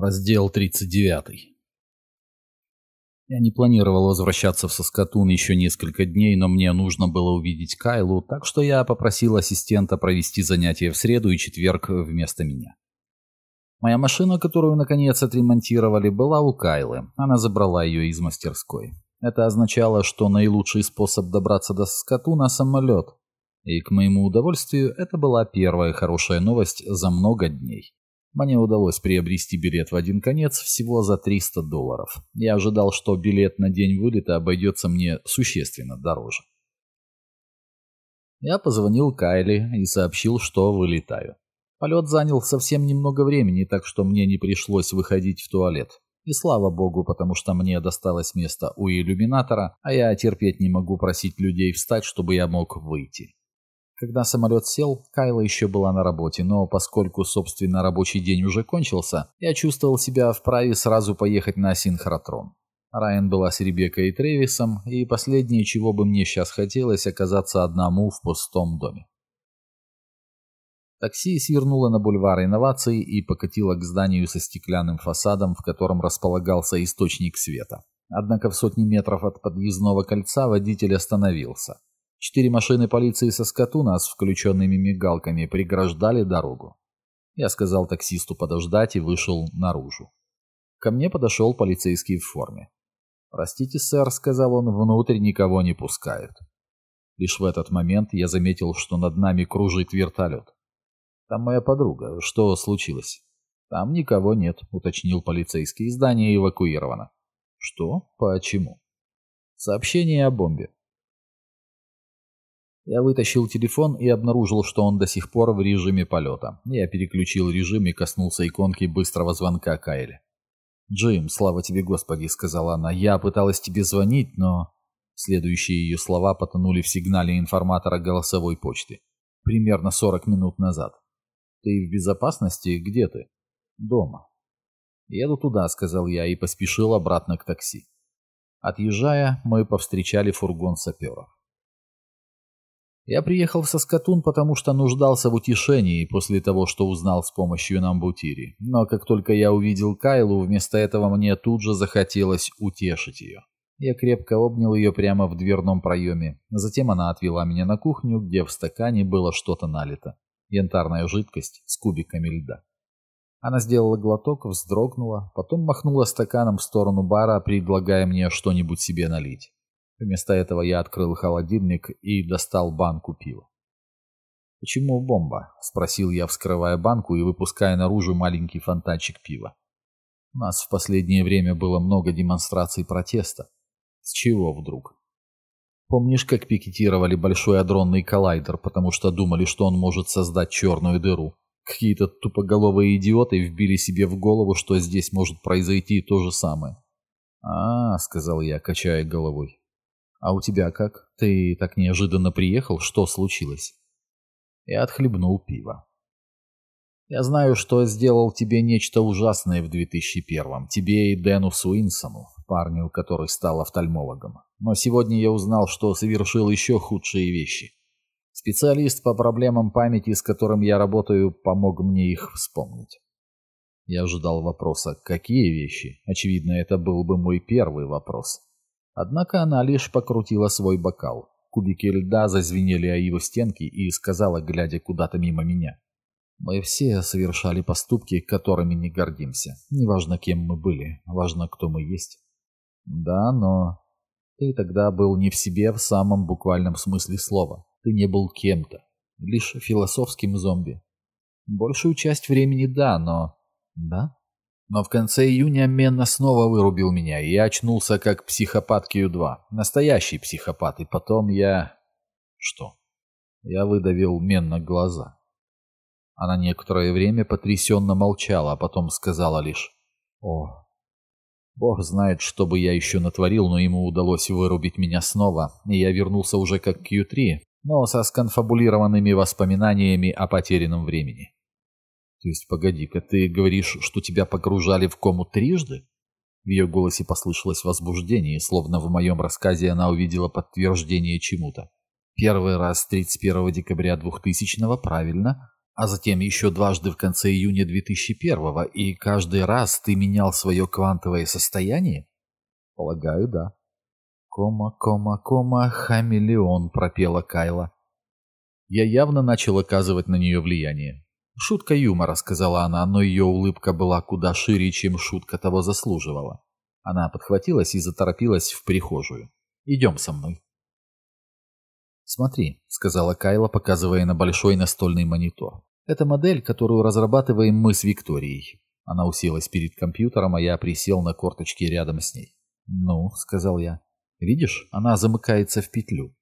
Раздел 39. Я не планировал возвращаться в Соскатун еще несколько дней, но мне нужно было увидеть Кайлу, так что я попросил ассистента провести занятия в среду и четверг вместо меня. Моя машина, которую наконец отремонтировали, была у Кайлы. Она забрала ее из мастерской. Это означало, что наилучший способ добраться до Соскатуна – самолет. И, к моему удовольствию, это была первая хорошая новость за много дней. Мне удалось приобрести билет в один конец всего за 300 долларов. Я ожидал, что билет на день вылета обойдется мне существенно дороже. Я позвонил Кайли и сообщил, что вылетаю. Полет занял совсем немного времени, так что мне не пришлось выходить в туалет. И слава богу, потому что мне досталось место у иллюминатора, а я терпеть не могу просить людей встать, чтобы я мог выйти. Когда самолет сел, Кайла еще была на работе, но поскольку, собственно, рабочий день уже кончился, я чувствовал себя вправе сразу поехать на синхротрон. Райан была с Ребеккой и Тревисом, и последнее, чего бы мне сейчас хотелось, оказаться одному в пустом доме. Такси свернуло на бульвар инноваций и покатило к зданию со стеклянным фасадом, в котором располагался источник света. Однако в сотни метров от подъездного кольца водитель остановился. Четыре машины полиции со Скатуна с включенными мигалками преграждали дорогу. Я сказал таксисту подождать и вышел наружу. Ко мне подошел полицейский в форме. «Простите, сэр», — сказал он, — «внутрь никого не пускают». Лишь в этот момент я заметил, что над нами кружит вертолет. «Там моя подруга. Что случилось?» «Там никого нет», — уточнил полицейский. «Здание эвакуировано». «Что? Почему?» «Сообщение о бомбе. Я вытащил телефон и обнаружил, что он до сих пор в режиме полета. Я переключил режим и коснулся иконки быстрого звонка Кайли. «Джим, слава тебе, Господи», — сказала она, — «я пыталась тебе звонить, но...» Следующие ее слова потонули в сигнале информатора голосовой почты. Примерно 40 минут назад. «Ты в безопасности? Где ты?» «Дома». «Еду туда», — сказал я и поспешил обратно к такси. Отъезжая, мы повстречали фургон саперов. Я приехал в Саскатун, потому что нуждался в утешении после того, что узнал с помощью Намбутири. Но как только я увидел Кайлу, вместо этого мне тут же захотелось утешить ее. Я крепко обнял ее прямо в дверном проеме. Затем она отвела меня на кухню, где в стакане было что-то налито. Янтарная жидкость с кубиками льда. Она сделала глоток, вздрогнула, потом махнула стаканом в сторону бара, предлагая мне что-нибудь себе налить. Вместо этого я открыл холодильник и достал банку пива. «Почему бомба?» – спросил я, вскрывая банку и выпуская наружу маленький фонтанчик пива. У нас в последнее время было много демонстраций протеста. С чего вдруг? Помнишь, как пикетировали большой адронный коллайдер, потому что думали, что он может создать черную дыру? Какие-то тупоголовые идиоты вбили себе в голову, что здесь может произойти то же самое. «А, — сказал я, качая головой, «А у тебя как? Ты так неожиданно приехал? Что случилось?» Я отхлебнул пиво. «Я знаю, что сделал тебе нечто ужасное в 2001-м. Тебе и Дэну Суинсону, парню, который стал офтальмологом. Но сегодня я узнал, что совершил еще худшие вещи. Специалист по проблемам памяти, с которым я работаю, помог мне их вспомнить». Я ожидал вопроса «Какие вещи?» Очевидно, это был бы мой первый вопрос. Однако она лишь покрутила свой бокал. Кубики льда зазвенели о его стенки и сказала, глядя куда-то мимо меня. «Мы все совершали поступки, которыми не гордимся. Неважно, кем мы были, важно, кто мы есть». «Да, но...» «Ты тогда был не в себе в самом буквальном смысле слова. Ты не был кем-то, лишь философским зомби. Большую часть времени да, но...» «Да?» Но в конце июня Менна снова вырубил меня, и я очнулся как психопат Q2. Настоящий психопат, и потом я... Что? Я выдавил Менна глаза. Она некоторое время потрясенно молчала, а потом сказала лишь «О, Бог знает, что бы я еще натворил, но ему удалось вырубить меня снова, и я вернулся уже как Q3, но со сконфабулированными воспоминаниями о потерянном времени». То есть, погоди-ка, ты говоришь, что тебя погружали в кому трижды? В ее голосе послышалось возбуждение, словно в моем рассказе она увидела подтверждение чему-то. Первый раз 31 декабря 2000-го, правильно, А затем еще дважды в конце июня 2001 и каждый раз ты менял свое квантовое состояние? Полагаю, да. Кома, кома, кома, хамелеон, пропела Кайла. Я явно начал оказывать на нее влияние. «Шутка юмора», — сказала она, но ее улыбка была куда шире, чем шутка того заслуживала. Она подхватилась и заторопилась в прихожую. «Идем со мной». «Смотри», — сказала Кайла, показывая на большой настольный монитор. «Это модель, которую разрабатываем мы с Викторией». Она уселась перед компьютером, а я присел на корточки рядом с ней. «Ну», — сказал я, — «видишь, она замыкается в петлю.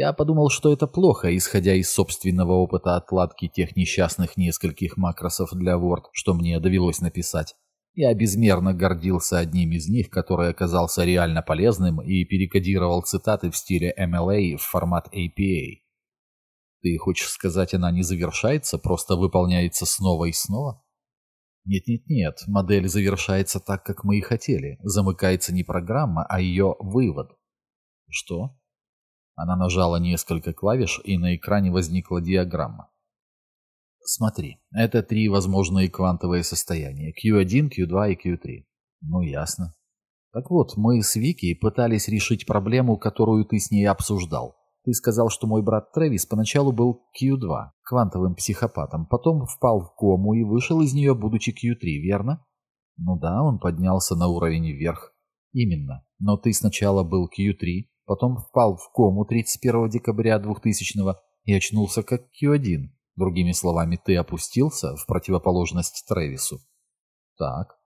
Я подумал, что это плохо, исходя из собственного опыта отладки тех несчастных нескольких макросов для Word, что мне довелось написать. Я безмерно гордился одним из них, который оказался реально полезным и перекодировал цитаты в стиле MLA в формат APA. Ты хочешь сказать, она не завершается, просто выполняется снова и снова? Нет-нет-нет, модель завершается так, как мы и хотели. Замыкается не программа, а ее вывод. Что? Она нажала несколько клавиш, и на экране возникла диаграмма. Смотри, это три возможные квантовые состояния. Q1, Q2 и Q3. Ну, ясно. Так вот, мы с Вики пытались решить проблему, которую ты с ней обсуждал. Ты сказал, что мой брат Трэвис поначалу был Q2, квантовым психопатом, потом впал в кому и вышел из нее, будучи Q3, верно? Ну да, он поднялся на уровень вверх. Именно. Но ты сначала был Q3, потом впал в кому 31 декабря 2000 и очнулся как Q1. Другими словами, ты опустился в противоположность Трэвису. Так.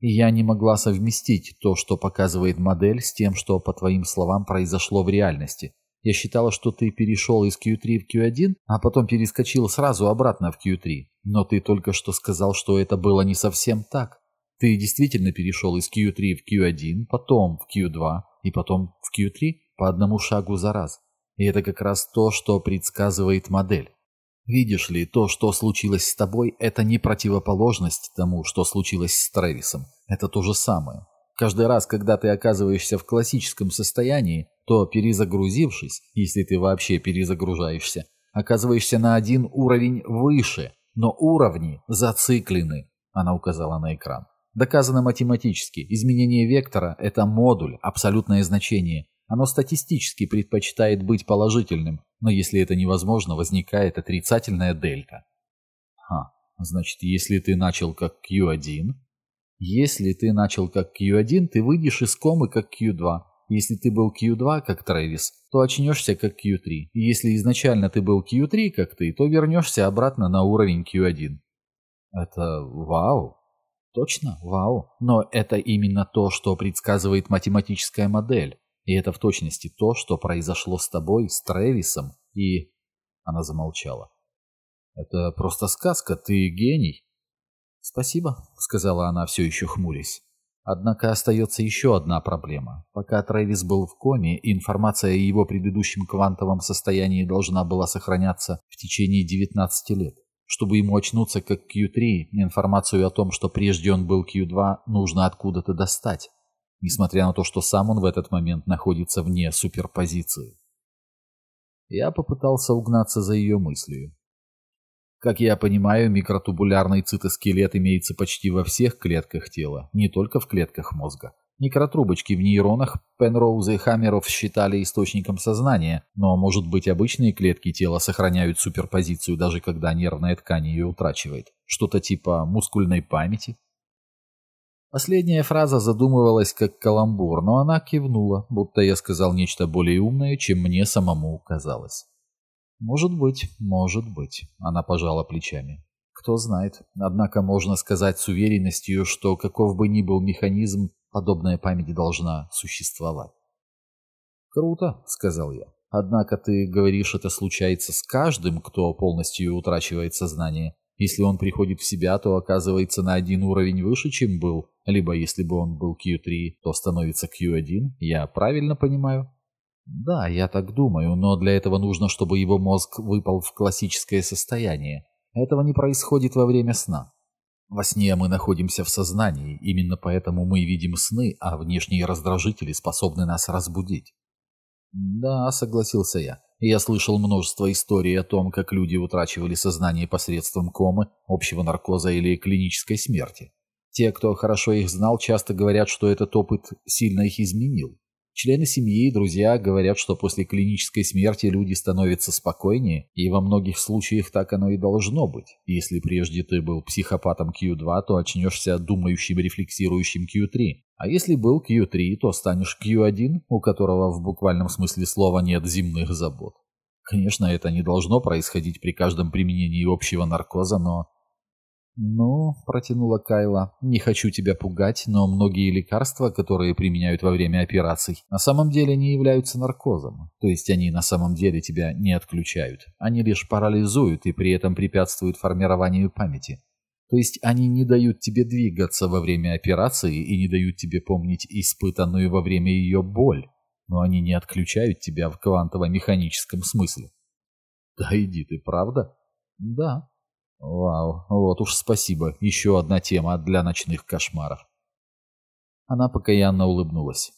И я не могла совместить то, что показывает модель, с тем, что, по твоим словам, произошло в реальности. Я считала, что ты перешел из Q3 в Q1, а потом перескочил сразу обратно в Q3. Но ты только что сказал, что это было не совсем так. Ты действительно перешел из Q3 в Q1, потом в Q2 и потом в Q3 по одному шагу за раз. И это как раз то, что предсказывает модель. Видишь ли, то, что случилось с тобой, это не противоположность тому, что случилось с Трэвисом. Это то же самое. Каждый раз, когда ты оказываешься в классическом состоянии, то, перезагрузившись, если ты вообще перезагружаешься, оказываешься на один уровень выше, но уровни зациклены, она указала на экран. Доказано математически. Изменение вектора – это модуль, абсолютное значение. Оно статистически предпочитает быть положительным, но если это невозможно, возникает отрицательная дельта. Ха, значит, если ты начал как Q1... Если ты начал как Q1, ты выйдешь из комы как Q2. Если ты был Q2, как Трэвис, то очнешься как Q3. И если изначально ты был Q3, как ты, то вернешься обратно на уровень Q1. Это вау. Точно? Вау. Но это именно то, что предсказывает математическая модель. И это в точности то, что произошло с тобой, с Трэвисом и... Она замолчала. Это просто сказка, ты гений. Спасибо, сказала она, все еще хмурясь. Однако остается еще одна проблема. Пока Трэвис был в коме, информация о его предыдущем квантовом состоянии должна была сохраняться в течение 19 лет. Чтобы ему очнуться как Q3, информацию о том, что прежде он был Q2, нужно откуда-то достать, несмотря на то, что сам он в этот момент находится вне суперпозиции. Я попытался угнаться за ее мыслью. Как я понимаю, микротубулярный цитоскелет имеется почти во всех клетках тела, не только в клетках мозга. Микротрубочки в нейронах Пенроуза и Хаммеров считали источником сознания, но, может быть, обычные клетки тела сохраняют суперпозицию, даже когда нервная ткань ее утрачивает. Что-то типа мускульной памяти. Последняя фраза задумывалась как каламбур, но она кивнула, будто я сказал нечто более умное, чем мне самому казалось. «Может быть, может быть», — она пожала плечами. «Кто знает. Однако можно сказать с уверенностью, что каков бы ни был механизм, Подобная память должна существовать. «Круто», — сказал я. «Однако ты говоришь, это случается с каждым, кто полностью утрачивает сознание. Если он приходит в себя, то оказывается на один уровень выше, чем был. Либо если бы он был Q3, то становится Q1. Я правильно понимаю?» «Да, я так думаю, но для этого нужно, чтобы его мозг выпал в классическое состояние. Этого не происходит во время сна. Во сне мы находимся в сознании, именно поэтому мы видим сны, а внешние раздражители способны нас разбудить. Да, согласился я. Я слышал множество историй о том, как люди утрачивали сознание посредством комы, общего наркоза или клинической смерти. Те, кто хорошо их знал, часто говорят, что этот опыт сильно их изменил. Члены семьи и друзья говорят, что после клинической смерти люди становятся спокойнее, и во многих случаях так оно и должно быть. Если прежде ты был психопатом Q2, то очнешься думающим, рефлексирующим Q3. А если был Q3, то станешь Q1, у которого в буквальном смысле слова нет земных забот. Конечно, это не должно происходить при каждом применении общего наркоза, но «Ну», — протянула Кайла, — «не хочу тебя пугать, но многие лекарства, которые применяют во время операций, на самом деле не являются наркозом. То есть они на самом деле тебя не отключают. Они лишь парализуют и при этом препятствуют формированию памяти. То есть они не дают тебе двигаться во время операции и не дают тебе помнить испытанную во время ее боль, но они не отключают тебя в квантово-механическом смысле». «Да иди ты, правда?» «Да», Вау, вот уж спасибо. Еще одна тема для ночных кошмаров. Она покаянно улыбнулась.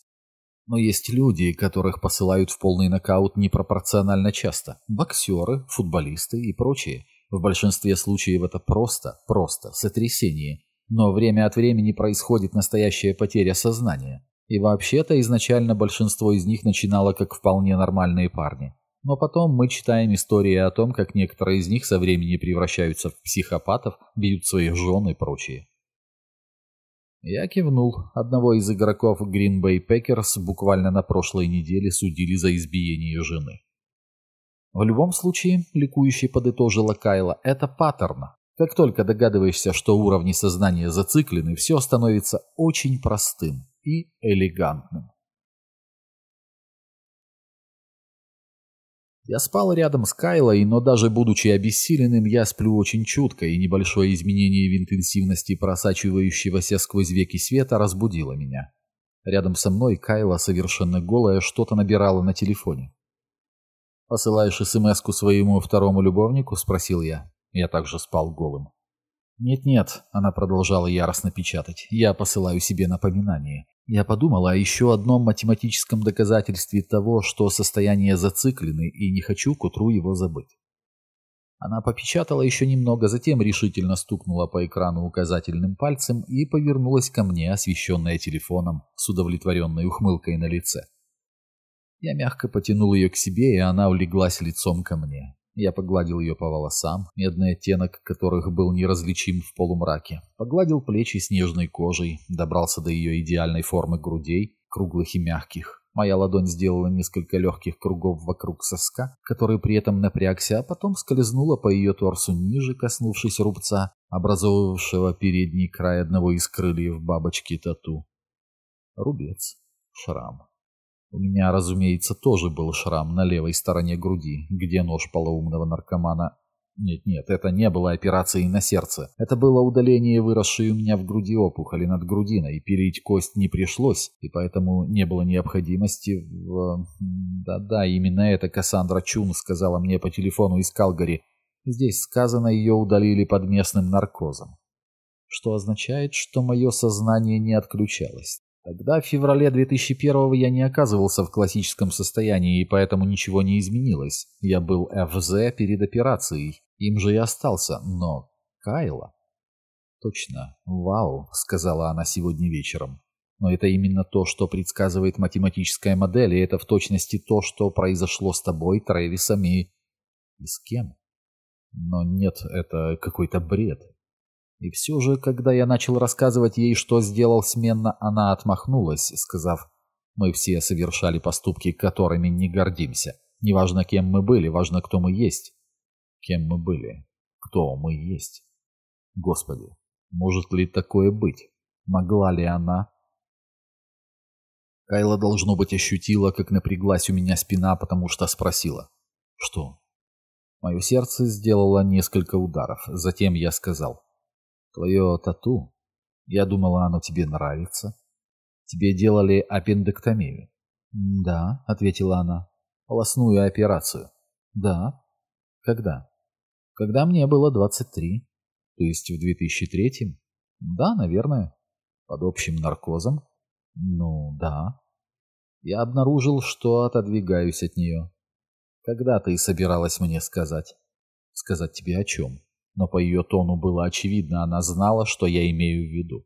Но есть люди, которых посылают в полный нокаут непропорционально часто. Боксеры, футболисты и прочие. В большинстве случаев это просто, просто сотрясение. Но время от времени происходит настоящая потеря сознания. И вообще-то изначально большинство из них начинало как вполне нормальные парни. Но потом мы читаем истории о том, как некоторые из них со временем превращаются в психопатов, бьют своих жен и прочее. Я кивнул. Одного из игроков Green Bay Packers буквально на прошлой неделе судили за избиение жены. В любом случае, ликующий подытожила Кайла, это паттерн. Как только догадываешься, что уровни сознания зациклены, все становится очень простым и элегантным. Я спал рядом с Кайлой, но даже будучи обессиленным, я сплю очень чутко, и небольшое изменение в интенсивности просачивающегося сквозь веки света разбудило меня. Рядом со мной Кайла, совершенно голая, что-то набирала на телефоне. «Посылаешь СМС-ку своему второму любовнику?» – спросил я. Я также спал голым. «Нет-нет», — она продолжала яростно печатать, — «я посылаю себе напоминание. Я подумала о еще одном математическом доказательстве того, что состояние зациклены, и не хочу к утру его забыть. Она попечатала еще немного, затем решительно стукнула по экрану указательным пальцем и повернулась ко мне, освещенная телефоном, с удовлетворенной ухмылкой на лице. Я мягко потянул ее к себе, и она улеглась лицом ко мне. Я погладил ее по волосам, медный оттенок которых был неразличим в полумраке. Погладил плечи снежной кожей, добрался до ее идеальной формы грудей, круглых и мягких. Моя ладонь сделала несколько легких кругов вокруг соска, который при этом напрягся, а потом скользнула по ее торсу ниже, коснувшись рубца, образовывавшего передний край одного из крыльев бабочки тату. Рубец. Шрам. У меня, разумеется, тоже был шрам на левой стороне груди, где нож полоумного наркомана. Нет-нет, это не было операцией на сердце. Это было удаление выросшей у меня в груди опухоли над грудиной. Пилить кость не пришлось, и поэтому не было необходимости в... Да-да, именно это Кассандра Чун сказала мне по телефону из Калгари. Здесь сказано, ее удалили под местным наркозом. Что означает, что мое сознание не отключалось. Тогда, в феврале 2001 я не оказывался в классическом состоянии, и поэтому ничего не изменилось. Я был ФЗ перед операцией. Им же и остался. Но Кайла... «Точно. Вау», — сказала она сегодня вечером. «Но это именно то, что предсказывает математическая модель, и это в точности то, что произошло с тобой, Трэвисом и... и с кем?» «Но нет, это какой-то бред. И все же, когда я начал рассказывать ей, что сделал сменно, она отмахнулась, сказав, «Мы все совершали поступки, которыми не гордимся. Неважно, кем мы были, важно, кто мы есть». Кем мы были? Кто мы есть? Господи, может ли такое быть? Могла ли она? Кайла, должно быть, ощутила, как напряглась у меня спина, потому что спросила. «Что?» Мое сердце сделало несколько ударов. Затем я сказал. Твое тату? Я думала, оно тебе нравится. Тебе делали аппендэктомию? Да, ответила она. Полостную операцию? Да. Когда? Когда мне было 23. То есть в 2003-м? Да, наверное. Под общим наркозом? Ну, да. Я обнаружил, что отодвигаюсь от нее. Когда ты собиралась мне сказать? Сказать тебе о чем? Но по ее тону было очевидно, она знала, что я имею в виду.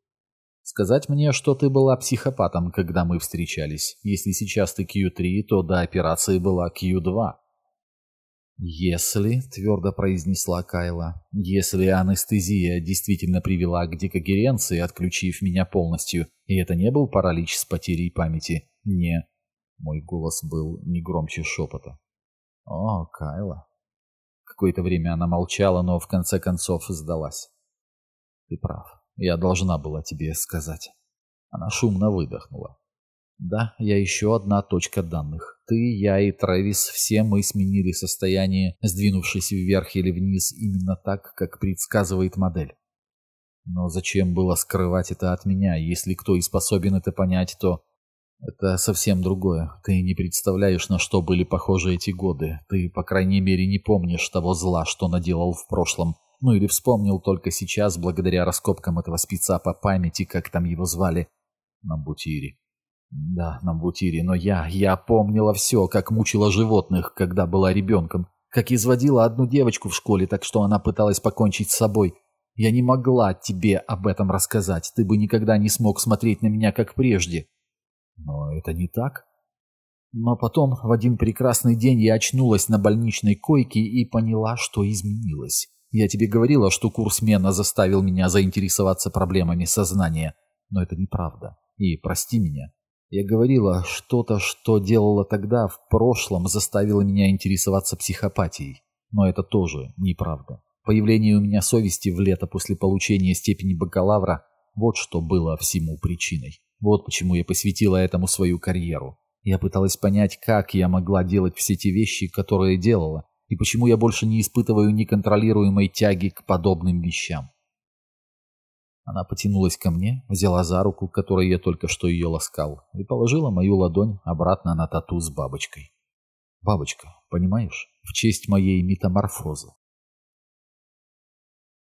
Сказать мне, что ты была психопатом, когда мы встречались. Если сейчас ты Q3, то до операции была Q2. «Если», — твердо произнесла Кайла, — «если анестезия действительно привела к декогеренции, отключив меня полностью, и это не был паралич с потерей памяти, не...» Мой голос был не громче шепота. «О, Кайла». Какое-то время она молчала, но в конце концов сдалась. «Ты прав. Я должна была тебе сказать». Она шумно выдохнула. Да, я еще одна точка данных. Ты, я и Трэвис, все мы сменили состояние, сдвинувшись вверх или вниз именно так, как предсказывает модель. Но зачем было скрывать это от меня? Если кто и способен это понять, то... Это совсем другое. Ты не представляешь, на что были похожи эти годы. Ты, по крайней мере, не помнишь того зла, что наделал в прошлом. Ну или вспомнил только сейчас, благодаря раскопкам этого спеца по памяти, как там его звали, на Бутире. Да, на бутире, но я, я помнила все, как мучила животных, когда была ребенком, как изводила одну девочку в школе, так что она пыталась покончить с собой. Я не могла тебе об этом рассказать, ты бы никогда не смог смотреть на меня, как прежде. Но это не так. Но потом, в один прекрасный день, я очнулась на больничной койке и поняла, что изменилось. Я тебе говорила, что курс Мена заставил меня заинтересоваться проблемами сознания, но это неправда. И прости меня, я говорила, что-то, что делала тогда, в прошлом, заставило меня интересоваться психопатией. Но это тоже неправда. Появление у меня совести в лето после получения степени бакалавра – вот что было всему причиной. Вот почему я посвятила этому свою карьеру. Я пыталась понять, как я могла делать все те вещи, которые делала, и почему я больше не испытываю неконтролируемой тяги к подобным вещам. Она потянулась ко мне, взяла за руку, которой я только что ее ласкал, и положила мою ладонь обратно на тату с бабочкой. Бабочка, понимаешь, в честь моей метаморфозы.